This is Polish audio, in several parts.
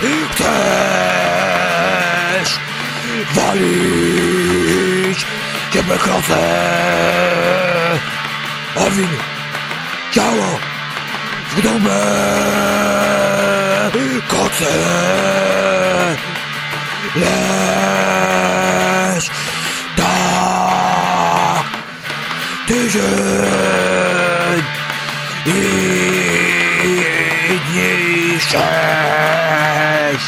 Ty chcesz walić ciebie krosę. Erwin, ciało w dupę koce. Leż tak tydzień i sześć.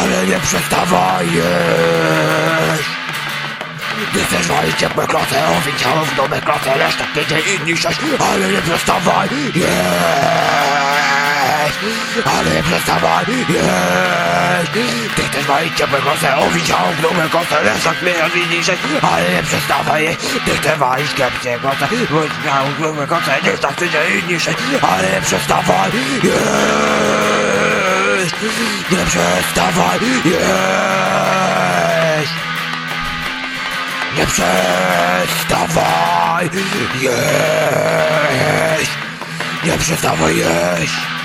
Ale nie przestawaj jeść. Gdy chcesz walić ciepłe kloce, oficiało w domek kloce, reszta tydzień i dni sześć. Ale nie przestawaj jeść. Ale nie przestawaj jeść. Kloce, oficiało w domek kloce, reszta tydzień i dni sześć. Ale nie przestawaj jeść. Gdy chcesz walić kiepskie w domek kloce, reszta tydzień i dni sześć. Ale nie przestawaj jeść. Nie przestawaj jeść. Nie przestawaj jeść! Nie przestawaj jeść!